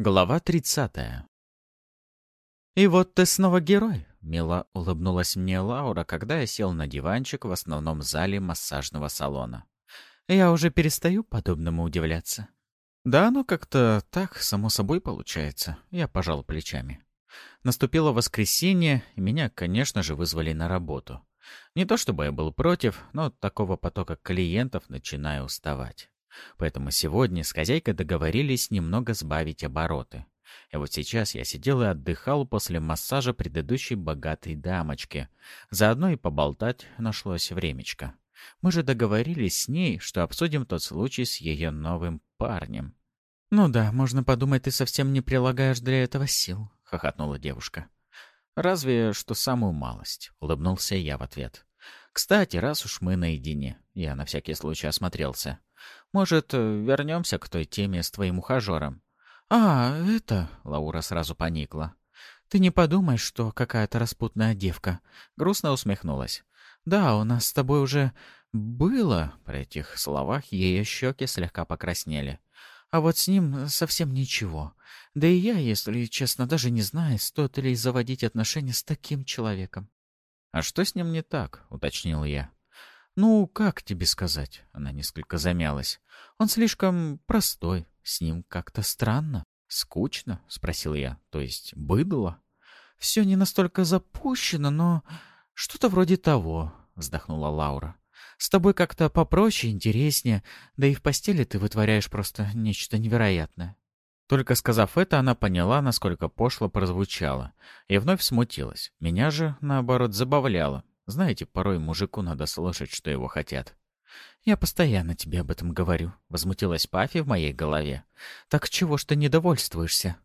Глава 30. «И вот ты снова герой», — мило улыбнулась мне Лаура, когда я сел на диванчик в основном зале массажного салона. «Я уже перестаю подобному удивляться». «Да, ну как-то так, само собой получается», — я пожал плечами. Наступило воскресенье, и меня, конечно же, вызвали на работу. Не то чтобы я был против, но от такого потока клиентов начинаю уставать. Поэтому сегодня с хозяйкой договорились немного сбавить обороты. И вот сейчас я сидел и отдыхал после массажа предыдущей богатой дамочки. Заодно и поболтать нашлось времечко. Мы же договорились с ней, что обсудим тот случай с ее новым парнем. «Ну да, можно подумать, ты совсем не прилагаешь для этого сил», — хохотнула девушка. «Разве что самую малость», — улыбнулся я в ответ. «Кстати, раз уж мы наедине», — я на всякий случай осмотрелся. Может, э, вернемся к той теме с твоим ухажером?» «А, это...» — Лаура сразу поникла. «Ты не подумай, что какая-то распутная девка». Грустно усмехнулась. «Да, у нас с тобой уже было...» При этих словах ее щеки слегка покраснели. «А вот с ним совсем ничего. Да и я, если честно, даже не знаю, стоит ли заводить отношения с таким человеком». «А что с ним не так?» — уточнил я. «Ну, как тебе сказать?» — она несколько замялась. «Он слишком простой. С ним как-то странно. Скучно?» — спросил я. «То есть быдло?» «Все не настолько запущено, но что-то вроде того», — вздохнула Лаура. «С тобой как-то попроще, интереснее, да и в постели ты вытворяешь просто нечто невероятное». Только сказав это, она поняла, насколько пошло прозвучало, и вновь смутилась. Меня же, наоборот, забавляло. Знаете, порой мужику надо слушать, что его хотят. «Я постоянно тебе об этом говорю», — возмутилась Пафи в моей голове. «Так чего ж ты недовольствуешься?»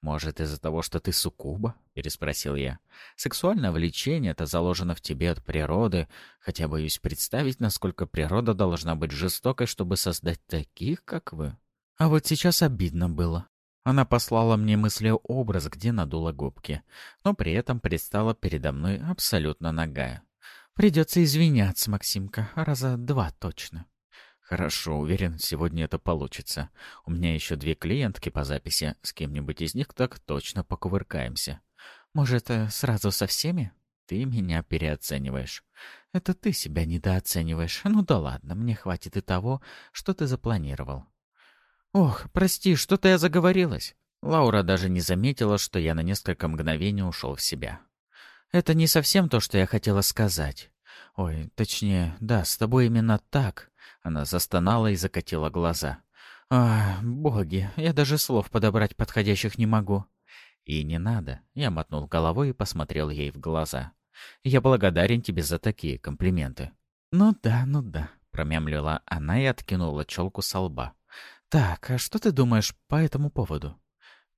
«Может, из-за того, что ты суккуба?» — переспросил я. «Сексуальное влечение — это заложено в тебе от природы, хотя боюсь представить, насколько природа должна быть жестокой, чтобы создать таких, как вы». А вот сейчас обидно было. Она послала мне мыслеобраз, где надула губки, но при этом предстала передо мной абсолютно нагая. Придется извиняться, Максимка, раза два точно. Хорошо, уверен, сегодня это получится. У меня еще две клиентки по записи, с кем-нибудь из них так точно покувыркаемся. Может, э, сразу со всеми? Ты меня переоцениваешь. Это ты себя недооцениваешь. Ну да ладно, мне хватит и того, что ты запланировал. Ох, прости, что-то я заговорилась. Лаура даже не заметила, что я на несколько мгновений ушел в себя. Это не совсем то, что я хотела сказать. Ой, точнее, да, с тобой именно так. Она застонала и закатила глаза. А, боги, я даже слов подобрать подходящих не могу. И не надо. Я мотнул головой и посмотрел ей в глаза. Я благодарен тебе за такие комплименты. Ну да, ну да, промямлила она и откинула челку со лба. Так, а что ты думаешь по этому поводу?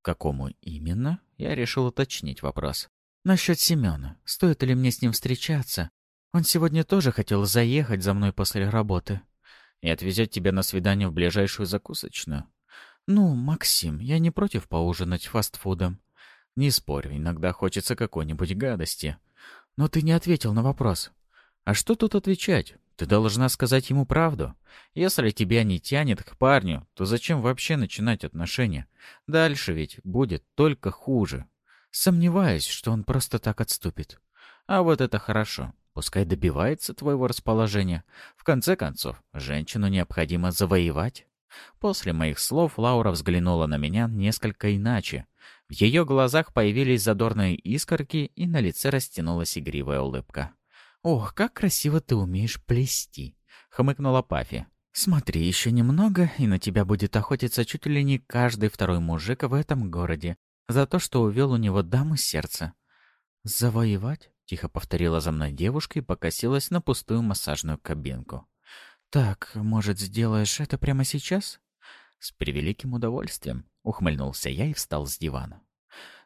Какому именно? Я решил уточнить вопрос. Насчет Семена. Стоит ли мне с ним встречаться? Он сегодня тоже хотел заехать за мной после работы. И отвезет тебя на свидание в ближайшую закусочную. Ну, Максим, я не против поужинать фастфудом. Не спорю, иногда хочется какой-нибудь гадости. Но ты не ответил на вопрос. А что тут отвечать? Ты должна сказать ему правду. Если тебя не тянет к парню, то зачем вообще начинать отношения? Дальше ведь будет только хуже. Сомневаюсь, что он просто так отступит. А вот это хорошо. Пускай добивается твоего расположения. В конце концов, женщину необходимо завоевать. После моих слов Лаура взглянула на меня несколько иначе. В ее глазах появились задорные искорки, и на лице растянулась игривая улыбка. «Ох, как красиво ты умеешь плести!» — хмыкнула Пафи. «Смотри, еще немного, и на тебя будет охотиться чуть ли не каждый второй мужик в этом городе, за то, что увел у него даму сердца. «Завоевать?» — тихо повторила за мной девушка и покосилась на пустую массажную кабинку. «Так, может, сделаешь это прямо сейчас?» «С превеликим удовольствием», — ухмыльнулся я и встал с дивана.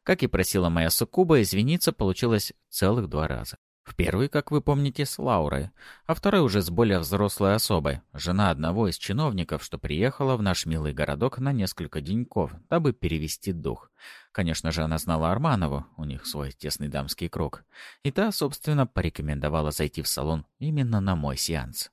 Как и просила моя суккуба, извиниться получилось целых два раза. В первый, как вы помните, с Лаурой, а второй уже с более взрослой особой, жена одного из чиновников, что приехала в наш милый городок на несколько деньков, дабы перевести дух. Конечно же, она знала Арманову, у них свой тесный дамский круг. И та, собственно, порекомендовала зайти в салон именно на мой сеанс.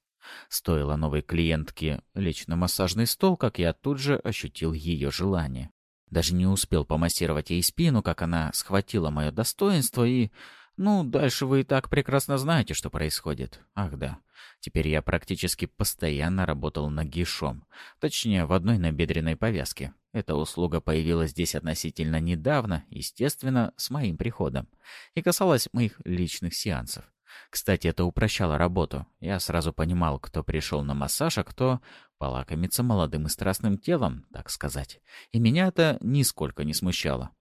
Стоило новой клиентке лечь на массажный стол, как я тут же ощутил ее желание. Даже не успел помассировать ей спину, как она схватила мое достоинство и... Ну, дальше вы и так прекрасно знаете, что происходит. Ах да, теперь я практически постоянно работал нагишом. Точнее, в одной набедренной повязке. Эта услуга появилась здесь относительно недавно, естественно, с моим приходом. И касалась моих личных сеансов. Кстати, это упрощало работу. Я сразу понимал, кто пришел на массаж, а кто полакомится молодым и страстным телом, так сказать. И меня это нисколько не смущало.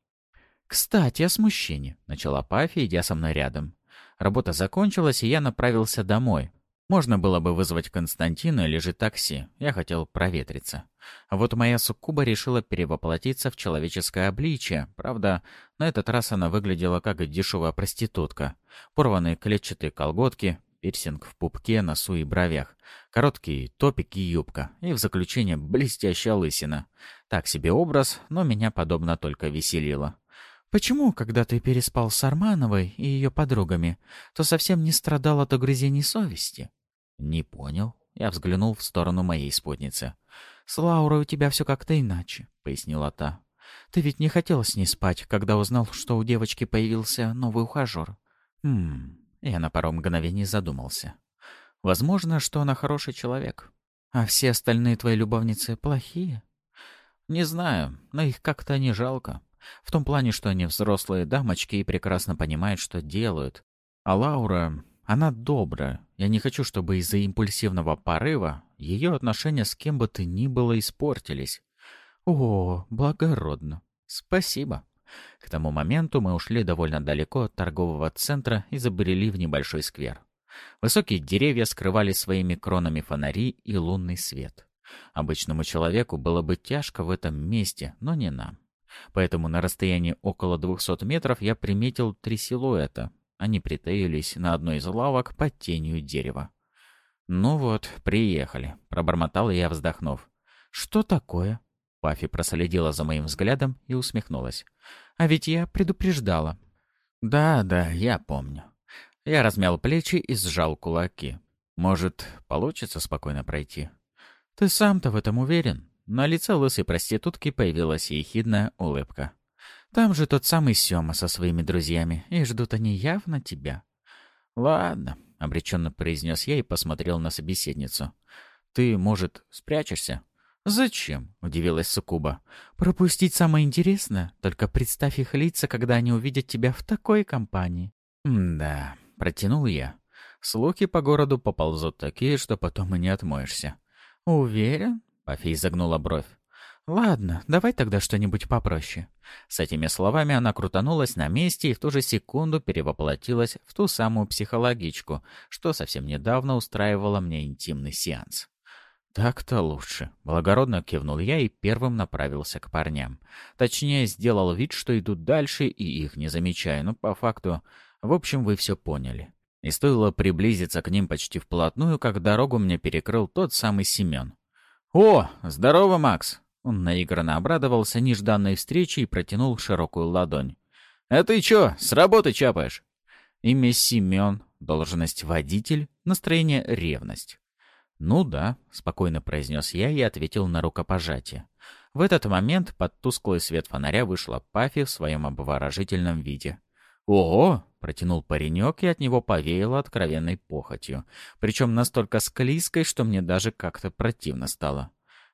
«Кстати, о смущении», — начала Пафи, идя со мной рядом. Работа закончилась, и я направился домой. Можно было бы вызвать Константина или же такси. Я хотел проветриться. А вот моя суккуба решила перевоплотиться в человеческое обличие. Правда, на этот раз она выглядела как дешевая проститутка. Порванные клетчатые колготки, пирсинг в пупке, носу и бровях, короткий топик и юбка, и в заключение блестящая лысина. Так себе образ, но меня подобно только веселило. Почему, когда ты переспал с Армановой и ее подругами, то совсем не страдал от угрызений совести? Не понял. Я взглянул в сторону моей спутницы. «С Лаурой у тебя все как-то иначе», — пояснила та. «Ты ведь не хотел с ней спать, когда узнал, что у девочки появился новый ухажер?» «Хм...» Я на пару мгновений задумался. «Возможно, что она хороший человек. А все остальные твои любовницы плохие?» «Не знаю, но их как-то не жалко. В том плане, что они взрослые дамочки и прекрасно понимают, что делают. А Лаура, она добрая. Я не хочу, чтобы из-за импульсивного порыва ее отношения с кем бы то ни было испортились. О, благородно. Спасибо. К тому моменту мы ушли довольно далеко от торгового центра и забрели в небольшой сквер. Высокие деревья скрывали своими кронами фонари и лунный свет. Обычному человеку было бы тяжко в этом месте, но не нам. Поэтому на расстоянии около 200 метров я приметил три силуэта. Они притаились на одной из лавок под тенью дерева. «Ну вот, приехали», — пробормотал я, вздохнув. «Что такое?» Пафи проследила за моим взглядом и усмехнулась. «А ведь я предупреждала». «Да, да, я помню». Я размял плечи и сжал кулаки. «Может, получится спокойно пройти?» «Ты сам-то в этом уверен?» На лице лысой проститутки появилась ехидная улыбка. «Там же тот самый Сёма со своими друзьями, и ждут они явно тебя». «Ладно», — обреченно произнес я и посмотрел на собеседницу. «Ты, может, спрячешься?» «Зачем?» — удивилась Сукуба. «Пропустить самое интересное? Только представь их лица, когда они увидят тебя в такой компании». «Да», — протянул я. «Слухи по городу поползут такие, что потом и не отмоешься». «Уверен?» Пафий загнула бровь. «Ладно, давай тогда что-нибудь попроще». С этими словами она крутанулась на месте и в ту же секунду перевоплотилась в ту самую психологичку, что совсем недавно устраивала мне интимный сеанс. «Так-то лучше», — благородно кивнул я и первым направился к парням. Точнее, сделал вид, что иду дальше и их не замечаю, но по факту... В общем, вы все поняли. И стоило приблизиться к ним почти вплотную, как дорогу мне перекрыл тот самый Семен. «О, здорово, Макс!» Он наигранно обрадовался нежданной встрече и протянул широкую ладонь. «А ты чё, с работы чапаешь?» Имя Семен, должность водитель, настроение ревность. «Ну да», — спокойно произнес я и ответил на рукопожатие. В этот момент под тусклый свет фонаря вышла Пафи в своем обворожительном виде. «Ого!» — протянул паренек, и от него повеяло откровенной похотью. Причем настолько склизкой, что мне даже как-то противно стало.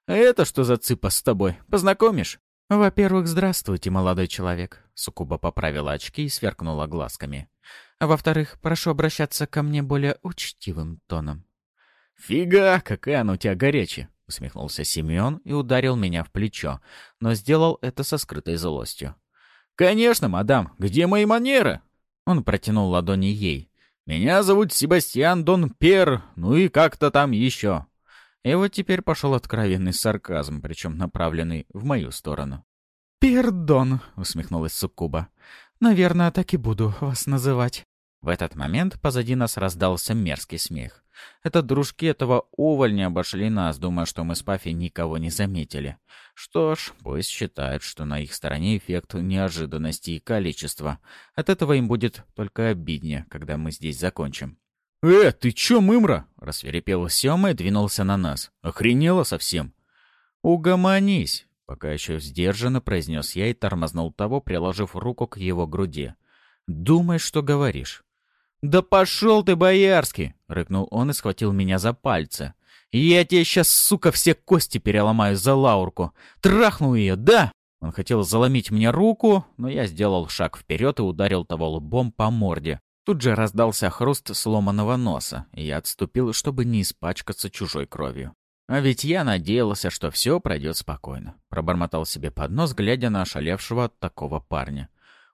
«Это что за цыпа с тобой? Познакомишь?» «Во-первых, здравствуйте, молодой человек», — Сукуба поправила очки и сверкнула глазками. «А во-вторых, прошу обращаться ко мне более учтивым тоном». «Фига, какая она у тебя горячая!» — усмехнулся Семен и ударил меня в плечо, но сделал это со скрытой злостью. «Конечно, мадам. Где мои манеры?» Он протянул ладони ей. «Меня зовут Себастьян Дон Пер, ну и как-то там еще». И вот теперь пошел откровенный сарказм, причем направленный в мою сторону. «Пердон», — усмехнулась Суккуба. «Наверное, так и буду вас называть». В этот момент позади нас раздался мерзкий смех. Это дружки этого увольня обошли нас, думая, что мы с Пафи никого не заметили. Что ж, пусть считают, что на их стороне эффект неожиданности и количества. От этого им будет только обиднее, когда мы здесь закончим. «Э, ты чё, мымра?» — рассверепел Сёма и двинулся на нас. «Охренела совсем?» «Угомонись!» Пока еще сдержанно произнес я и тормознул того, приложив руку к его груди. «Думай, что говоришь». «Да пошел ты, Боярский!» — рыкнул он и схватил меня за пальцы. «Я тебе сейчас, сука, все кости переломаю за Лаурку. Трахнул ее, да?» Он хотел заломить мне руку, но я сделал шаг вперед и ударил того лбом по морде. Тут же раздался хруст сломанного носа, и я отступил, чтобы не испачкаться чужой кровью. А ведь я надеялся, что все пройдет спокойно. Пробормотал себе под нос, глядя на ошалевшего от такого парня.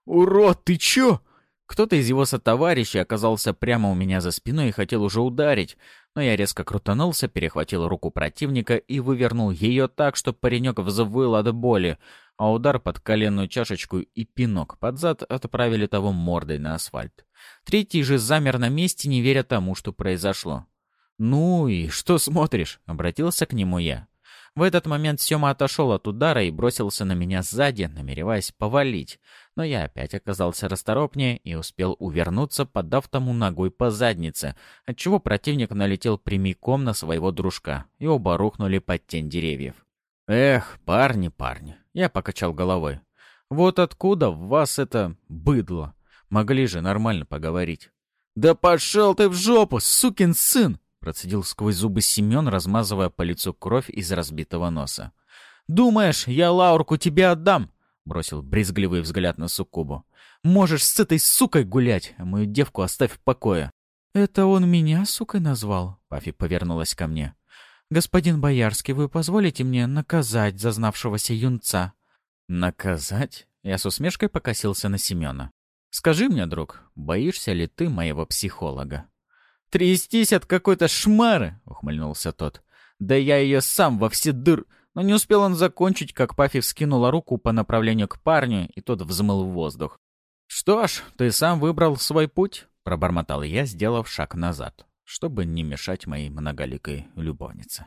«Урод, ты чё?» Кто-то из его сотоварищей оказался прямо у меня за спиной и хотел уже ударить, но я резко крутанулся, перехватил руку противника и вывернул ее так, что паренек взвыл от боли, а удар под коленную чашечку и пинок под зад отправили того мордой на асфальт. Третий же замер на месте, не веря тому, что произошло. «Ну и что смотришь?» — обратился к нему я. В этот момент Сёма отошел от удара и бросился на меня сзади, намереваясь повалить. Но я опять оказался расторопнее и успел увернуться, подав тому ногой по заднице, отчего противник налетел прямиком на своего дружка, и оба рухнули под тень деревьев. «Эх, парни, парни!» — я покачал головой. «Вот откуда в вас это быдло? Могли же нормально поговорить». «Да пошел ты в жопу, сукин сын!» Процедил сквозь зубы Семен, размазывая по лицу кровь из разбитого носа. «Думаешь, я Лаурку тебе отдам?» Бросил брезгливый взгляд на Суккубу. «Можешь с этой сукой гулять, а мою девку оставь в покое». «Это он меня сукой назвал?» Пафи повернулась ко мне. «Господин Боярский, вы позволите мне наказать зазнавшегося юнца?» «Наказать?» Я с усмешкой покосился на Семена. «Скажи мне, друг, боишься ли ты моего психолога?» «Трястись от какой-то шмары!» — ухмыльнулся тот. «Да я ее сам во все дыр...» Но не успел он закончить, как Пафи вскинула руку по направлению к парню, и тот взмыл в воздух. «Что ж, ты сам выбрал свой путь», — пробормотал я, сделав шаг назад, чтобы не мешать моей многоликой любовнице.